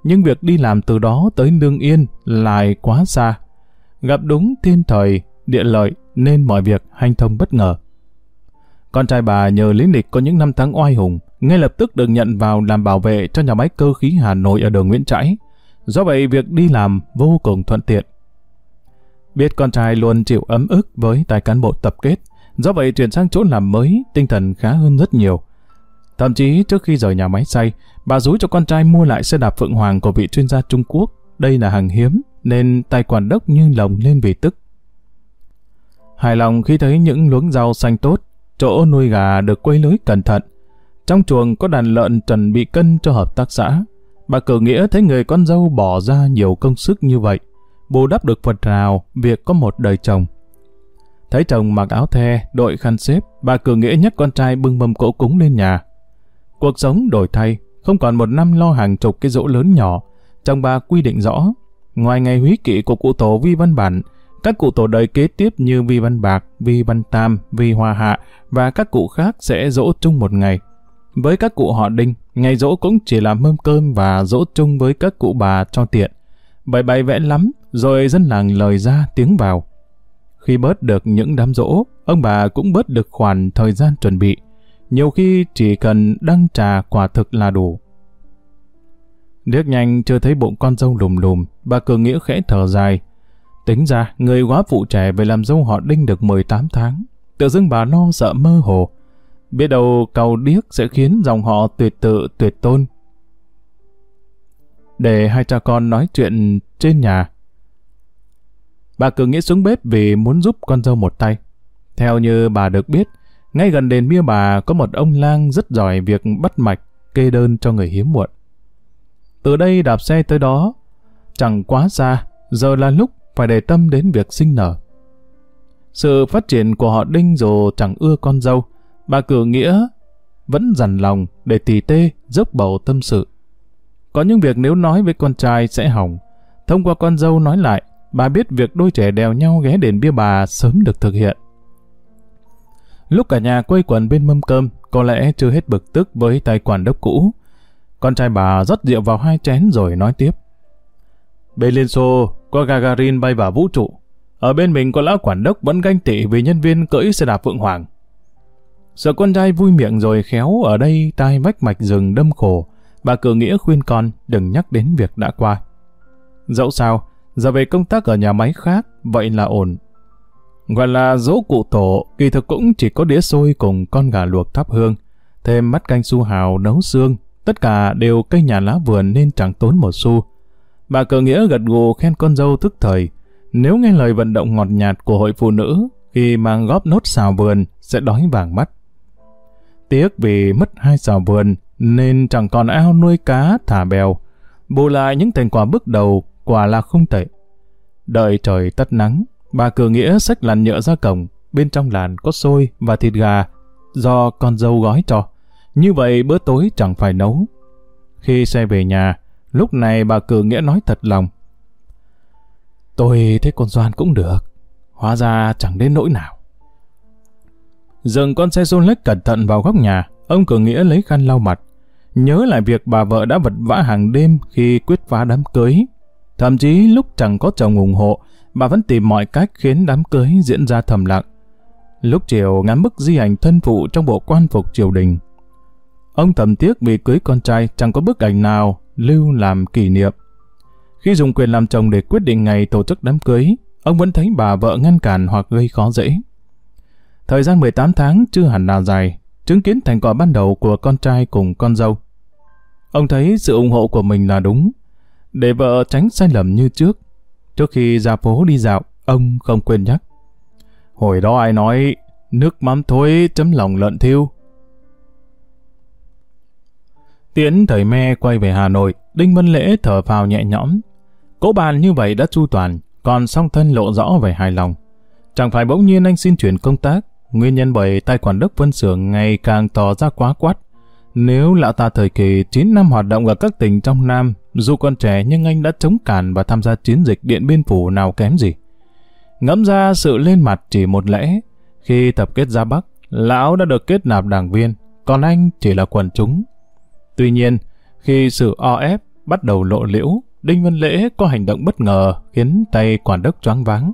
Nhưng việc đi làm từ đó tới Nương Yên lại quá xa. Gặp đúng thiên thời, địa lợi nên mọi việc hanh thông bất ngờ. Con trai bà nhờ lý lịch có những năm tháng oai hùng, ngay lập tức được nhận vào làm bảo vệ cho nhà máy cơ khí Hà Nội ở đường Nguyễn Trãi. Do vậy việc đi làm vô cùng thuận tiện. Biết con trai luôn chịu ấm ức với tài cán bộ tập kết, do vậy chuyển sang chỗ làm mới, tinh thần khá hơn rất nhiều. Thậm chí trước khi rời nhà máy xay, bà rúi cho con trai mua lại xe đạp Phượng Hoàng của vị chuyên gia Trung Quốc. Đây là hàng hiếm, nên tài quản đốc như lồng lên vì tức. Hài lòng khi thấy những luống rau xanh tốt, chỗ nuôi gà được quây lưới cẩn thận. Trong chuồng có đàn lợn chuẩn bị cân cho hợp tác xã. Bà cử nghĩa thấy người con dâu bỏ ra nhiều công sức như vậy, bù đắp được phần nào việc có một đời chồng. Thấy chồng mặc áo the, đội khăn xếp, bà cử nghĩa nhắc con trai bưng mâm cỗ cúng lên nhà. Cuộc sống đổi thay, không còn một năm lo hàng chục cái rỗ lớn nhỏ. Chồng bà quy định rõ, ngoài ngày húy kỵ của cụ tổ Vi Văn Bản, các cụ tổ đời kế tiếp như Vi Văn Bạc, Vi Văn Tam, Vi Hoa Hạ và các cụ khác sẽ dỗ chung một ngày. Với các cụ họ Đinh, ngày dỗ cũng chỉ là mâm cơm và dỗ chung với các cụ bà cho tiện. Bày bày vẽ lắm, rồi dân làng lời ra tiếng vào. Khi bớt được những đám rỗ, ông bà cũng bớt được khoản thời gian chuẩn bị. Nhiều khi chỉ cần đăng trà quả thực là đủ. Điếc nhanh chưa thấy bụng con dâu lùm lùm, bà cường nghĩa khẽ thở dài. Tính ra, người quá phụ trẻ về làm dâu họ đinh được 18 tháng. Tự dưng bà no sợ mơ hồ. Biết đâu cầu điếc sẽ khiến dòng họ tuyệt tự tuyệt tôn. Để hai cha con nói chuyện trên nhà. Bà cử nghĩ xuống bếp vì muốn giúp con dâu một tay. Theo như bà được biết, ngay gần đền bia bà có một ông lang rất giỏi việc bắt mạch, kê đơn cho người hiếm muộn. Từ đây đạp xe tới đó, chẳng quá xa, giờ là lúc phải để tâm đến việc sinh nở. Sự phát triển của họ Đinh dù chẳng ưa con dâu, bà cử nghĩa vẫn dằn lòng để tỉ tê dốc bầu tâm sự. Có những việc nếu nói với con trai sẽ hỏng. Thông qua con dâu nói lại, bà biết việc đôi trẻ đèo nhau ghé đền bia bà sớm được thực hiện. Lúc cả nhà quây quần bên mâm cơm, có lẽ chưa hết bực tức với tài quản đốc cũ. Con trai bà rót rượu vào hai chén rồi nói tiếp. Bên Liên Xô, có Gagarin bay vào vũ trụ. Ở bên mình có lão quản đốc vẫn ganh tị vì nhân viên cưỡi xe đạp Phượng Hoàng. Sợ con trai vui miệng rồi khéo ở đây tai vách mạch rừng đâm khổ, bà cử nghĩa khuyên con đừng nhắc đến việc đã qua. Dẫu sao, giờ về công tác ở nhà máy khác, vậy là ổn. Gọi là dỗ cụ tổ, kỳ thực cũng chỉ có đĩa xôi cùng con gà luộc thắp hương, thêm mắt canh su hào nấu xương, tất cả đều cây nhà lá vườn nên chẳng tốn một xu. Bà cờ nghĩa gật gù khen con dâu thức thời, nếu nghe lời vận động ngọt nhạt của hội phụ nữ, khi mang góp nốt xào vườn sẽ đói vàng mắt. Tiếc vì mất hai xào vườn nên chẳng còn ao nuôi cá thả bèo. Bù lại những thành quả bước đầu quả là không tệ. Đợi trời tắt nắng, bà cửa nghĩa xách làn nhựa ra cổng, bên trong làn có xôi và thịt gà do con dâu gói cho. Như vậy bữa tối chẳng phải nấu. Khi xe về nhà, lúc này bà cửa nghĩa nói thật lòng. Tôi thấy con Doan cũng được, hóa ra chẳng đến nỗi nào. Dừng con xe xôn lách cẩn thận vào góc nhà, ông cửa nghĩa lấy khăn lau mặt. Nhớ lại việc bà vợ đã vật vã hàng đêm khi quyết phá đám cưới. Thậm chí lúc chẳng có chồng ủng hộ, bà vẫn tìm mọi cách khiến đám cưới diễn ra thầm lặng. Lúc chiều ngắm bức di ảnh thân phụ trong bộ quan phục triều đình. Ông thầm tiếc vì cưới con trai chẳng có bức ảnh nào lưu làm kỷ niệm. Khi dùng quyền làm chồng để quyết định ngày tổ chức đám cưới, ông vẫn thấy bà vợ ngăn cản hoặc gây khó dễ. Thời gian 18 tháng chưa hẳn là dài, chứng kiến thành quả ban đầu của con trai cùng con dâu. Ông thấy sự ủng hộ của mình là đúng, để vợ tránh sai lầm như trước. Trước khi ra phố đi dạo, ông không quên nhắc. Hồi đó ai nói, nước mắm thối chấm lòng lợn thiêu. Tiễn thời me quay về Hà Nội, Đinh Văn Lễ thở vào nhẹ nhõm. Cố bàn như vậy đã chu toàn, còn song thân lộ rõ về hài lòng. Chẳng phải bỗng nhiên anh xin chuyển công tác, nguyên nhân bởi tài quản đức phân xưởng ngày càng tỏ ra quá quát. Nếu lão ta thời kỳ 9 năm hoạt động ở các tỉnh trong Nam, dù còn trẻ nhưng anh đã chống cản và tham gia chiến dịch Điện Biên Phủ nào kém gì. Ngẫm ra sự lên mặt chỉ một lẽ, khi tập kết ra Bắc, lão đã được kết nạp đảng viên, còn anh chỉ là quần chúng. Tuy nhiên, khi sự o ép bắt đầu lộ liễu, Đinh Văn Lễ có hành động bất ngờ khiến tay quản đốc choáng váng.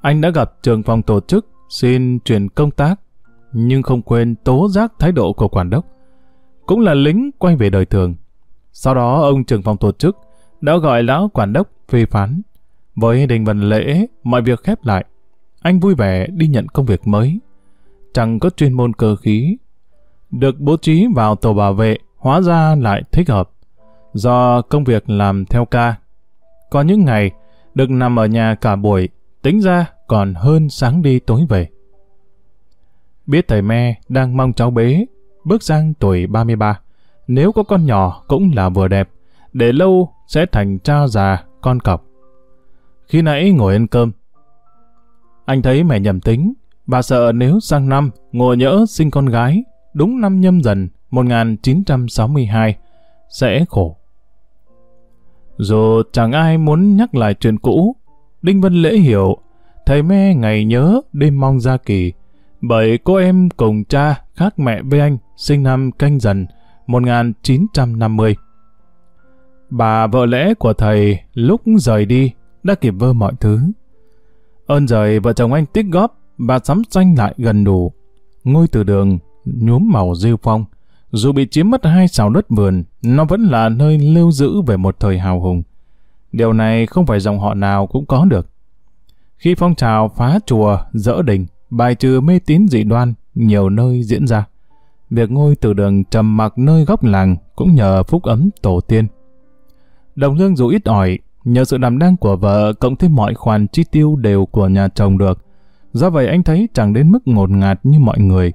Anh đã gặp trường phòng tổ chức xin chuyển công tác, nhưng không quên tố giác thái độ của quản đốc. Cũng là lính quay về đời thường. Sau đó ông trưởng phòng tổ chức đã gọi lão quản đốc phê phán. Với đình Văn Lễ, mọi việc khép lại. Anh vui vẻ đi nhận công việc mới. Chẳng có chuyên môn cơ khí. Được bố trí vào tổ bảo vệ, hóa ra lại thích hợp. Do công việc làm theo ca. Có những ngày, được nằm ở nhà cả buổi, tính ra còn hơn sáng đi tối về. Biết thầy me đang mong cháu bế, bước sang tuổi 33. Nếu có con nhỏ cũng là vừa đẹp, để lâu sẽ thành cha già, con cọc. Khi nãy ngồi ăn cơm, anh thấy mẹ nhầm tính, bà sợ nếu sang năm ngồi nhỡ sinh con gái, đúng năm nhâm dần 1962, sẽ khổ. Dù chẳng ai muốn nhắc lại chuyện cũ, Đinh vân Lễ hiểu, thầy me ngày nhớ đêm mong ra kỳ, bởi cô em cùng cha khác mẹ với anh, sinh năm canh dần 1950. Bà vợ lẽ của thầy lúc rời đi đã kịp vơ mọi thứ. Ơn rời vợ chồng anh tích góp, bà sắm xanh lại gần đủ. Ngôi từ đường, nhuốm màu rêu phong. Dù bị chiếm mất hai xào đất vườn, nó vẫn là nơi lưu giữ về một thời hào hùng. Điều này không phải dòng họ nào cũng có được. Khi phong trào phá chùa, dỡ đình, bài trừ mê tín dị đoan, nhiều nơi diễn ra. Việc ngôi từ đường trầm mặc nơi góc làng cũng nhờ phúc ấm tổ tiên. Đồng lương dù ít ỏi, nhờ sự đảm đang của vợ cộng thêm mọi khoản chi tiêu đều của nhà chồng được. Do vậy anh thấy chẳng đến mức ngột ngạt như mọi người.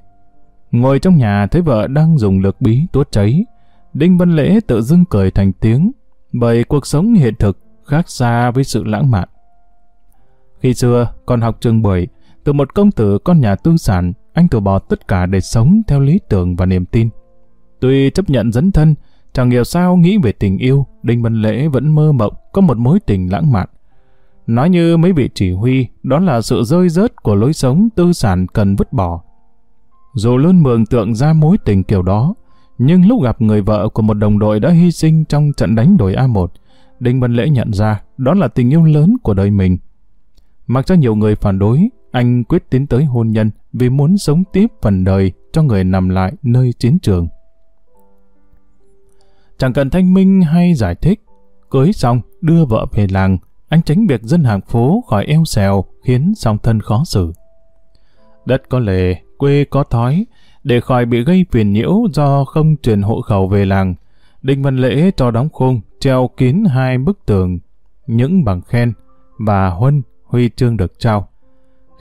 Ngồi trong nhà thấy vợ đang dùng lực bí tuốt cháy. Đinh Văn Lễ tự dưng cười thành tiếng, bởi cuộc sống hiện thực khác xa với sự lãng mạn. Khi xưa, còn học trường bưởi, từ một công tử con nhà tư sản, anh từ bỏ tất cả để sống theo lý tưởng và niềm tin. Tuy chấp nhận dấn thân, chẳng hiểu sao nghĩ về tình yêu, Đinh Văn Lễ vẫn mơ mộng có một mối tình lãng mạn. Nói như mấy vị chỉ huy, đó là sự rơi rớt của lối sống tư sản cần vứt bỏ. Dù luôn mường tượng ra mối tình kiểu đó, nhưng lúc gặp người vợ của một đồng đội đã hy sinh trong trận đánh đồi A1, Đinh Văn Lễ nhận ra đó là tình yêu lớn của đời mình. Mặc cho nhiều người phản đối, anh quyết tiến tới hôn nhân vì muốn sống tiếp phần đời cho người nằm lại nơi chiến trường. Chẳng cần thanh minh hay giải thích, cưới xong đưa vợ về làng, anh tránh việc dân hàng phố khỏi eo xèo khiến song thân khó xử. Đất có lề, quê có thói, để khỏi bị gây phiền nhiễu do không truyền hộ khẩu về làng. Đinh Văn Lễ cho đóng khung, treo kín hai bức tường, những bằng khen và huân huy chương được trao.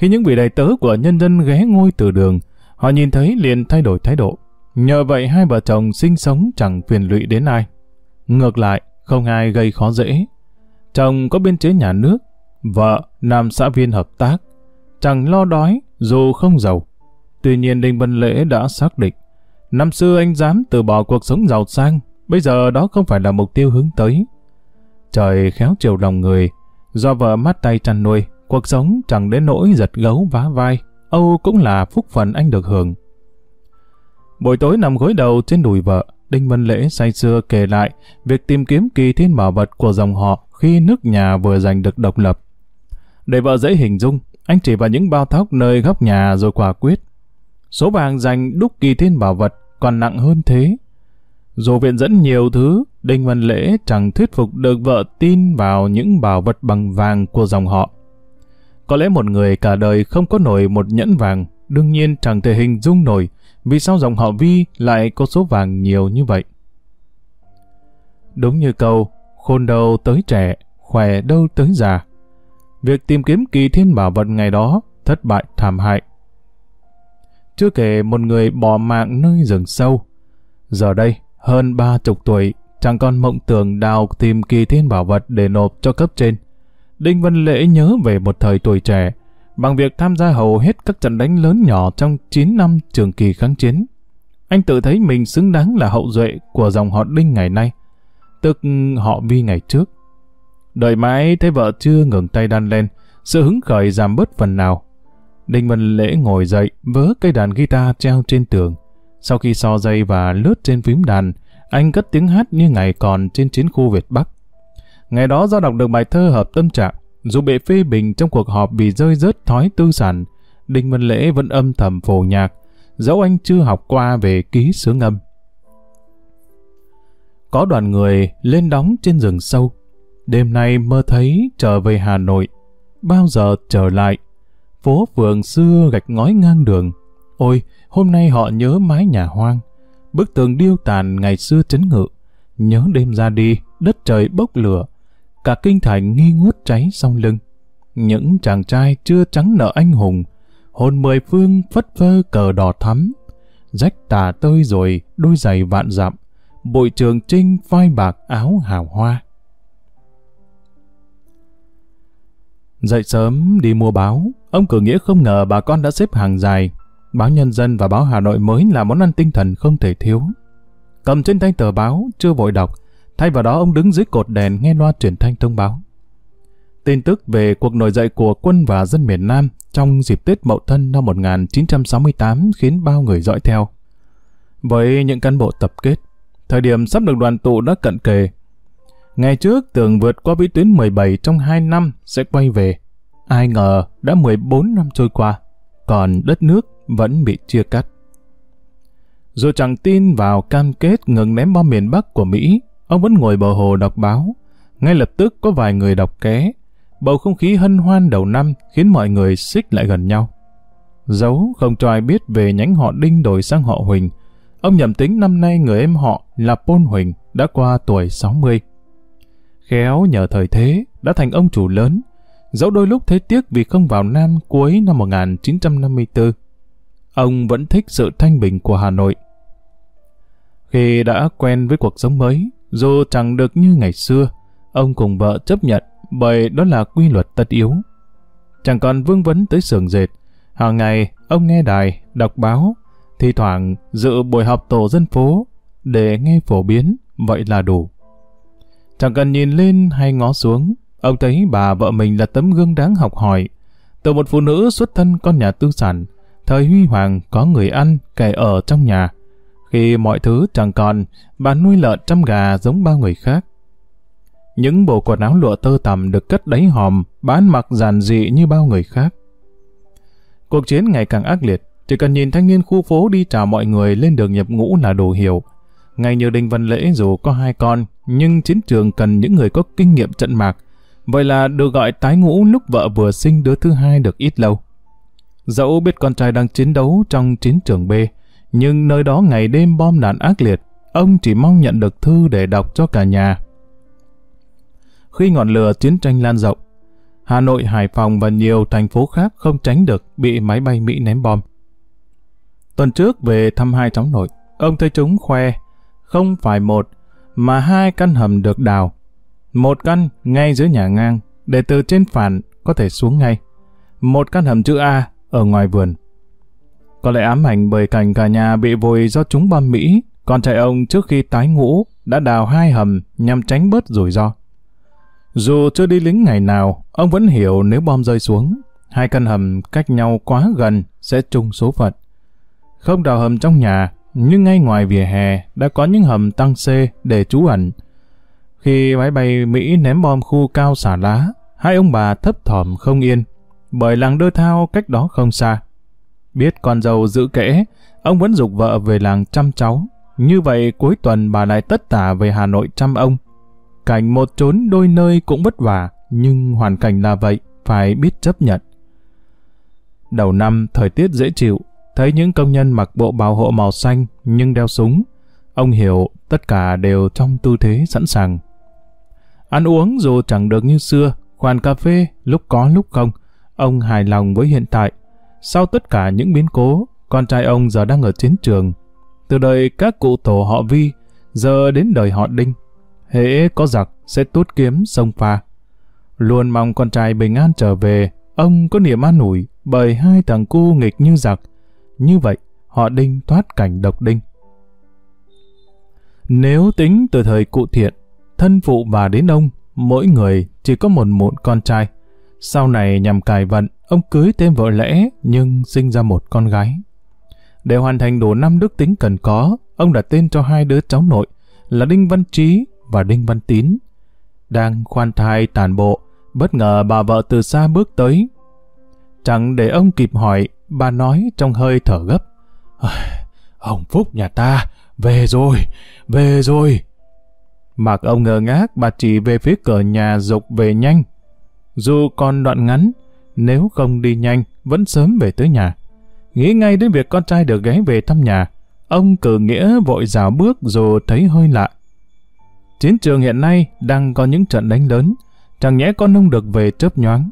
Khi những vị đại tớ của nhân dân ghé ngôi từ đường, họ nhìn thấy liền thay đổi thái độ. Nhờ vậy hai vợ chồng sinh sống chẳng phiền lụy đến ai. Ngược lại, không ai gây khó dễ. Chồng có biên chế nhà nước, vợ làm xã viên hợp tác, chẳng lo đói dù không giàu. Tuy nhiên Đinh Văn Lễ đã xác định, năm xưa anh dám từ bỏ cuộc sống giàu sang, bây giờ đó không phải là mục tiêu hướng tới. Trời khéo chiều lòng người, do vợ mắt tay chăn nuôi, cuộc sống chẳng đến nỗi giật gấu vá vai, Âu cũng là phúc phần anh được hưởng. Buổi tối nằm gối đầu trên đùi vợ, Đinh Văn Lễ say sưa kể lại việc tìm kiếm kỳ thiên bảo vật của dòng họ khi nước nhà vừa giành được độc lập. Để vợ dễ hình dung, anh chỉ vào những bao thóc nơi góc nhà rồi quả quyết. Số vàng dành đúc kỳ thiên bảo vật còn nặng hơn thế. Dù viện dẫn nhiều thứ, Đinh Văn Lễ chẳng thuyết phục được vợ tin vào những bảo vật bằng vàng của dòng họ. Có lẽ một người cả đời không có nổi một nhẫn vàng đương nhiên chẳng thể hình dung nổi vì sao dòng họ Vi lại có số vàng nhiều như vậy. Đúng như câu, khôn đâu tới trẻ, khỏe đâu tới già. Việc tìm kiếm kỳ thiên bảo vật ngày đó thất bại thảm hại. Chưa kể một người bỏ mạng nơi rừng sâu. Giờ đây, hơn ba chục tuổi, chẳng còn mộng tưởng đào tìm kỳ thiên bảo vật để nộp cho cấp trên. Đinh Văn Lễ nhớ về một thời tuổi trẻ, bằng việc tham gia hầu hết các trận đánh lớn nhỏ trong 9 năm trường kỳ kháng chiến. Anh tự thấy mình xứng đáng là hậu duệ của dòng họ Đinh ngày nay, tức họ Vi ngày trước. Đợi mãi thấy vợ chưa ngừng tay đan lên, sự hứng khởi giảm bớt phần nào. Đinh Văn Lễ ngồi dậy, vớ cây đàn guitar treo trên tường. Sau khi so dây và lướt trên phím đàn, anh cất tiếng hát như ngày còn trên chiến khu Việt Bắc. Ngày đó do đọc được bài thơ hợp tâm trạng, dù bị phê bình trong cuộc họp vì rơi rớt thói tư sản, Đinh Văn Lễ vẫn âm thầm phổ nhạc, dẫu anh chưa học qua về ký sướng âm. Có đoàn người lên đóng trên rừng sâu. Đêm nay mơ thấy trở về Hà Nội. Bao giờ trở lại? Phố phường xưa gạch ngói ngang đường. Ôi, hôm nay họ nhớ mái nhà hoang. Bức tường điêu tàn ngày xưa chấn ngự. Nhớ đêm ra đi, đất trời bốc lửa. Cả kinh thành nghi ngút cháy song lưng. Những chàng trai chưa trắng nợ anh hùng. Hồn mười phương phất phơ cờ đỏ thắm. Rách tà tơi rồi, đôi giày vạn dặm. Bội trường trinh phai bạc áo hào hoa. Dậy sớm đi mua báo, ông cử nghĩa không ngờ bà con đã xếp hàng dài. Báo Nhân dân và báo Hà Nội mới là món ăn tinh thần không thể thiếu. Cầm trên tay tờ báo, chưa vội đọc, thay vào đó ông đứng dưới cột đèn nghe loa truyền thanh thông báo. Tin tức về cuộc nổi dậy của quân và dân miền Nam trong dịp Tết Mậu Thân năm 1968 khiến bao người dõi theo. Với những cán bộ tập kết, thời điểm sắp được đoàn tụ đã cận kề, Ngày trước tưởng vượt qua vĩ tuyến 17 trong 2 năm sẽ quay về. Ai ngờ đã 14 năm trôi qua, còn đất nước vẫn bị chia cắt. Dù chẳng tin vào cam kết ngừng ném bom miền Bắc của Mỹ, ông vẫn ngồi bờ hồ đọc báo. Ngay lập tức có vài người đọc ké. Bầu không khí hân hoan đầu năm khiến mọi người xích lại gần nhau. Dấu không cho ai biết về nhánh họ Đinh đổi sang họ Huỳnh. Ông nhầm tính năm nay người em họ là Pôn Huỳnh đã qua tuổi 60. Khéo nhờ thời thế, đã thành ông chủ lớn, dẫu đôi lúc thấy tiếc vì không vào Nam cuối năm 1954. Ông vẫn thích sự thanh bình của Hà Nội. Khi đã quen với cuộc sống mới, dù chẳng được như ngày xưa, ông cùng vợ chấp nhận bởi đó là quy luật tất yếu. Chẳng còn vương vấn tới sườn dệt. Hàng ngày, ông nghe đài, đọc báo, thi thoảng dự buổi họp tổ dân phố để nghe phổ biến, vậy là đủ. Chẳng cần nhìn lên hay ngó xuống, ông thấy bà vợ mình là tấm gương đáng học hỏi. Từ một phụ nữ xuất thân con nhà tư sản, thời huy hoàng có người ăn, kẻ ở trong nhà. Khi mọi thứ chẳng còn, bà nuôi lợn trăm gà giống bao người khác. Những bộ quần áo lụa tơ tằm được cất đáy hòm, bán mặc giản dị như bao người khác. Cuộc chiến ngày càng ác liệt, chỉ cần nhìn thanh niên khu phố đi chào mọi người lên đường nhập ngũ là đủ hiểu. Ngay như Đinh Văn Lễ dù có hai con, nhưng chiến trường cần những người có kinh nghiệm trận mạc. Vậy là được gọi tái ngũ lúc vợ vừa sinh đứa thứ hai được ít lâu. Dẫu biết con trai đang chiến đấu trong chiến trường B, nhưng nơi đó ngày đêm bom đạn ác liệt, ông chỉ mong nhận được thư để đọc cho cả nhà. Khi ngọn lửa chiến tranh lan rộng, Hà Nội, Hải Phòng và nhiều thành phố khác không tránh được bị máy bay Mỹ ném bom. Tuần trước về thăm hai cháu nội, ông thấy chúng khoe không phải một, mà hai căn hầm được đào. Một căn ngay dưới nhà ngang, để từ trên phản có thể xuống ngay. Một căn hầm chữ A ở ngoài vườn. Có lẽ ám ảnh bởi cảnh cả nhà bị vùi do chúng bom Mỹ, con trai ông trước khi tái ngũ đã đào hai hầm nhằm tránh bớt rủi ro. Dù chưa đi lính ngày nào, ông vẫn hiểu nếu bom rơi xuống, hai căn hầm cách nhau quá gần sẽ chung số phận. Không đào hầm trong nhà, nhưng ngay ngoài vỉa hè đã có những hầm tăng C để trú ẩn. Khi máy bay Mỹ ném bom khu cao xả lá, hai ông bà thấp thỏm không yên, bởi làng đơ thao cách đó không xa. Biết con dâu giữ kẽ, ông vẫn dục vợ về làng chăm cháu. Như vậy cuối tuần bà lại tất tả về Hà Nội chăm ông. Cảnh một trốn đôi nơi cũng vất vả, nhưng hoàn cảnh là vậy, phải biết chấp nhận. Đầu năm thời tiết dễ chịu, thấy những công nhân mặc bộ bảo hộ màu xanh nhưng đeo súng. Ông hiểu tất cả đều trong tư thế sẵn sàng. Ăn uống dù chẳng được như xưa, khoản cà phê lúc có lúc không, ông hài lòng với hiện tại. Sau tất cả những biến cố, con trai ông giờ đang ở chiến trường. Từ đời các cụ tổ họ Vi, giờ đến đời họ Đinh. Hễ có giặc sẽ tuốt kiếm sông pha. Luôn mong con trai bình an trở về, ông có niềm an ủi bởi hai thằng cu nghịch như giặc. Như vậy, họ Đinh thoát cảnh độc đinh. Nếu tính từ thời cụ thiện, thân phụ và đến ông, mỗi người chỉ có một một con trai. Sau này nhằm cài vận, ông cưới thêm vợ lẽ nhưng sinh ra một con gái. Để hoàn thành đủ năm đức tính cần có, ông đặt tên cho hai đứa cháu nội là Đinh Văn Trí và Đinh Văn Tín. Đang khoan thai tàn bộ, bất ngờ bà vợ từ xa bước tới. Chẳng để ông kịp hỏi, bà nói trong hơi thở gấp. Ông Phúc nhà ta, về rồi, về rồi. Mặc ông ngờ ngác, bà chỉ về phía cửa nhà dục về nhanh. Dù còn đoạn ngắn, nếu không đi nhanh, vẫn sớm về tới nhà. Nghĩ ngay đến việc con trai được ghé về thăm nhà, ông cử nghĩa vội rào bước dù thấy hơi lạ. Chiến trường hiện nay đang có những trận đánh lớn, chẳng nhẽ con ông được về chớp nhoáng.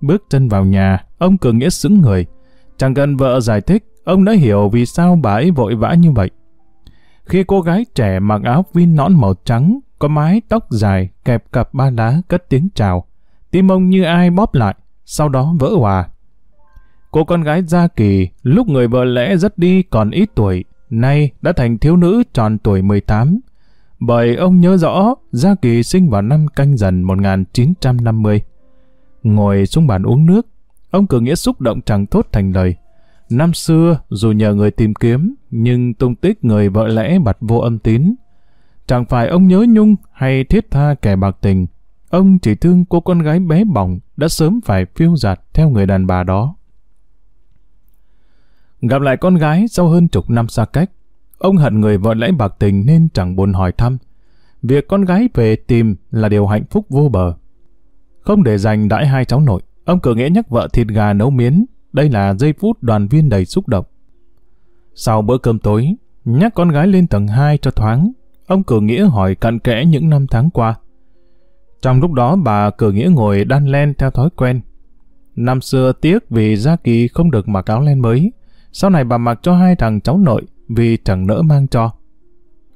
Bước chân vào nhà, ông cử nghĩa sững người. Chẳng cần vợ giải thích, ông đã hiểu vì sao bà ấy vội vã như vậy. Khi cô gái trẻ mặc áo vin nõn màu trắng, có mái tóc dài, kẹp cặp ba lá cất tiếng chào, tim ông như ai bóp lại, sau đó vỡ hòa. Cô con gái Gia Kỳ, lúc người vợ lẽ rất đi còn ít tuổi, nay đã thành thiếu nữ tròn tuổi 18. Bởi ông nhớ rõ, Gia Kỳ sinh vào năm canh dần 1950. Ngồi xuống bàn uống nước, ông cử nghĩa xúc động chẳng thốt thành lời. Năm xưa, dù nhờ người tìm kiếm, nhưng tung tích người vợ lẽ bật vô âm tín. Chẳng phải ông nhớ nhung hay thiết tha kẻ bạc tình. Ông chỉ thương cô con gái bé bỏng đã sớm phải phiêu giạt theo người đàn bà đó. Gặp lại con gái sau hơn chục năm xa cách, ông hận người vợ lẽ bạc tình nên chẳng buồn hỏi thăm. Việc con gái về tìm là điều hạnh phúc vô bờ. Không để dành đãi hai cháu nội, ông cử nghĩa nhắc vợ thịt gà nấu miến. Đây là giây phút đoàn viên đầy xúc động. Sau bữa cơm tối, nhắc con gái lên tầng 2 cho thoáng, ông cử nghĩa hỏi cặn kẽ những năm tháng qua. Trong lúc đó bà cử nghĩa ngồi đan len theo thói quen. Năm xưa tiếc vì Gia Kỳ không được mặc áo len mới, sau này bà mặc cho hai thằng cháu nội vì chẳng nỡ mang cho.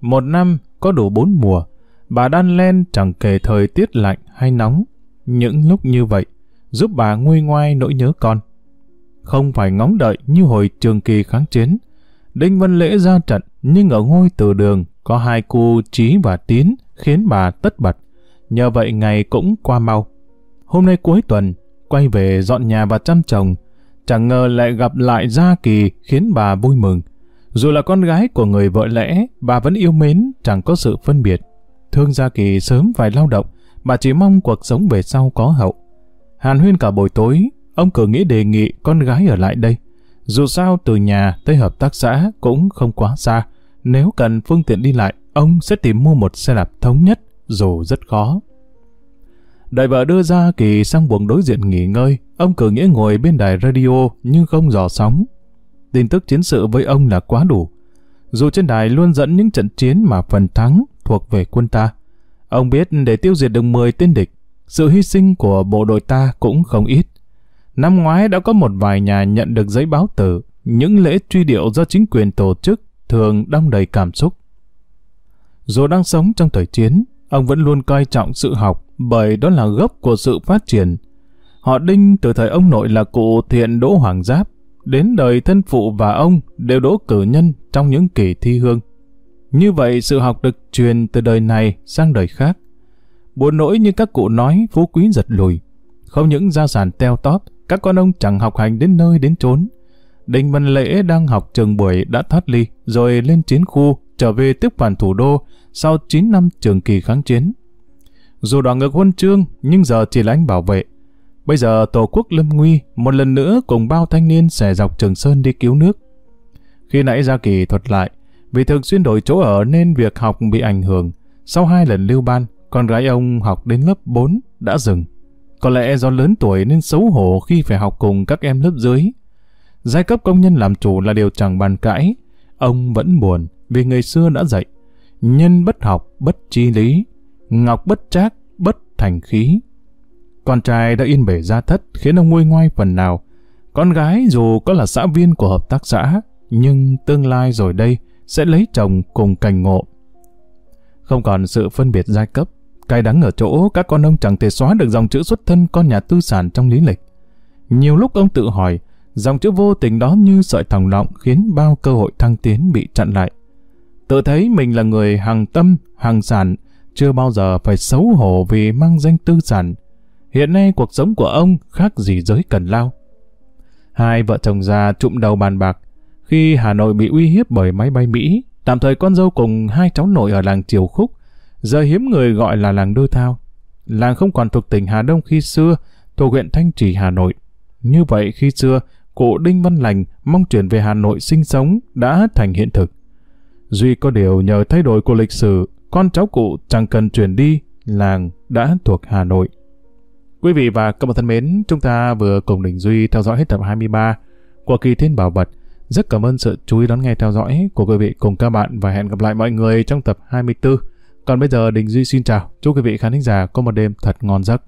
Một năm có đủ bốn mùa, bà đan len chẳng kể thời tiết lạnh hay nóng. Những lúc như vậy, giúp bà nguôi ngoai nỗi nhớ con. Không phải ngóng đợi như hồi trường kỳ kháng chiến. Đinh Văn Lễ ra trận, nhưng ở ngôi từ đường có hai cô trí và tín khiến bà tất bật. Nhờ vậy ngày cũng qua mau. Hôm nay cuối tuần, quay về dọn nhà và chăm chồng, chẳng ngờ lại gặp lại Gia Kỳ khiến bà vui mừng. Dù là con gái của người vợ lẽ, bà vẫn yêu mến, chẳng có sự phân biệt. Thương Gia Kỳ sớm phải lao động, bà chỉ mong cuộc sống về sau có hậu. Hàn huyên cả buổi tối, ông cử nghĩ đề nghị con gái ở lại đây. Dù sao từ nhà tới hợp tác xã cũng không quá xa. Nếu cần phương tiện đi lại, ông sẽ tìm mua một xe đạp thống nhất, dù rất khó. Đại vợ đưa ra kỳ sang buồng đối diện nghỉ ngơi, ông cử nghĩa ngồi bên đài radio nhưng không dò sóng. Tin tức chiến sự với ông là quá đủ. Dù trên đài luôn dẫn những trận chiến mà phần thắng thuộc về quân ta. Ông biết để tiêu diệt được 10 tên địch, sự hy sinh của bộ đội ta cũng không ít. Năm ngoái đã có một vài nhà nhận được giấy báo tử, những lễ truy điệu do chính quyền tổ chức thường đong đầy cảm xúc. Dù đang sống trong thời chiến, ông vẫn luôn coi trọng sự học bởi đó là gốc của sự phát triển. Họ Đinh từ thời ông nội là cụ thiện Đỗ Hoàng Giáp, đến đời thân phụ và ông đều đỗ cử nhân trong những kỳ thi hương. Như vậy sự học được truyền từ đời này sang đời khác. Buồn nỗi như các cụ nói phú quý giật lùi. Không những gia sản teo tóp, các con ông chẳng học hành đến nơi đến chốn. Đinh Văn Lễ đang học trường buổi đã thoát ly, rồi lên chiến khu, trở về tiếp quản thủ đô sau 9 năm trường kỳ kháng chiến. Dù đoàn ngược huân chương, nhưng giờ chỉ là anh bảo vệ. Bây giờ Tổ quốc lâm nguy, một lần nữa cùng bao thanh niên xẻ dọc Trường Sơn đi cứu nước. Khi nãy Gia Kỳ thuật lại, vì thường xuyên đổi chỗ ở nên việc học bị ảnh hưởng. Sau hai lần lưu ban, con gái ông học đến lớp 4 đã dừng. Có lẽ do lớn tuổi nên xấu hổ khi phải học cùng các em lớp dưới giai cấp công nhân làm chủ là điều chẳng bàn cãi. Ông vẫn buồn vì người xưa đã dạy, nhân bất học, bất chi lý, ngọc bất trác, bất thành khí. Con trai đã yên bể gia thất khiến ông nguôi ngoai phần nào. Con gái dù có là xã viên của hợp tác xã, nhưng tương lai rồi đây sẽ lấy chồng cùng cành ngộ. Không còn sự phân biệt giai cấp, cay đắng ở chỗ các con ông chẳng thể xóa được dòng chữ xuất thân con nhà tư sản trong lý lịch. Nhiều lúc ông tự hỏi, dòng chữ vô tình đó như sợi thòng lọng khiến bao cơ hội thăng tiến bị chặn lại. Tự thấy mình là người hàng tâm, hàng sản, chưa bao giờ phải xấu hổ vì mang danh tư sản. Hiện nay cuộc sống của ông khác gì giới cần lao. Hai vợ chồng già trụm đầu bàn bạc. Khi Hà Nội bị uy hiếp bởi máy bay Mỹ, tạm thời con dâu cùng hai cháu nội ở làng Triều Khúc, giờ hiếm người gọi là làng Đôi Thao. Làng không còn thuộc tỉnh Hà Đông khi xưa, thuộc huyện Thanh Trì Hà Nội. Như vậy khi xưa, cụ Đinh Văn Lành mong chuyển về Hà Nội sinh sống đã thành hiện thực. Duy có điều nhờ thay đổi của lịch sử, con cháu cụ chẳng cần chuyển đi, làng đã thuộc Hà Nội. Quý vị và các bạn thân mến, chúng ta vừa cùng Đình Duy theo dõi hết tập 23 của kỳ Thiên Bảo Vật. Rất cảm ơn sự chú ý đón nghe theo dõi của quý vị cùng các bạn và hẹn gặp lại mọi người trong tập 24. Còn bây giờ Đình Duy xin chào, chúc quý vị khán thính giả có một đêm thật ngon giấc.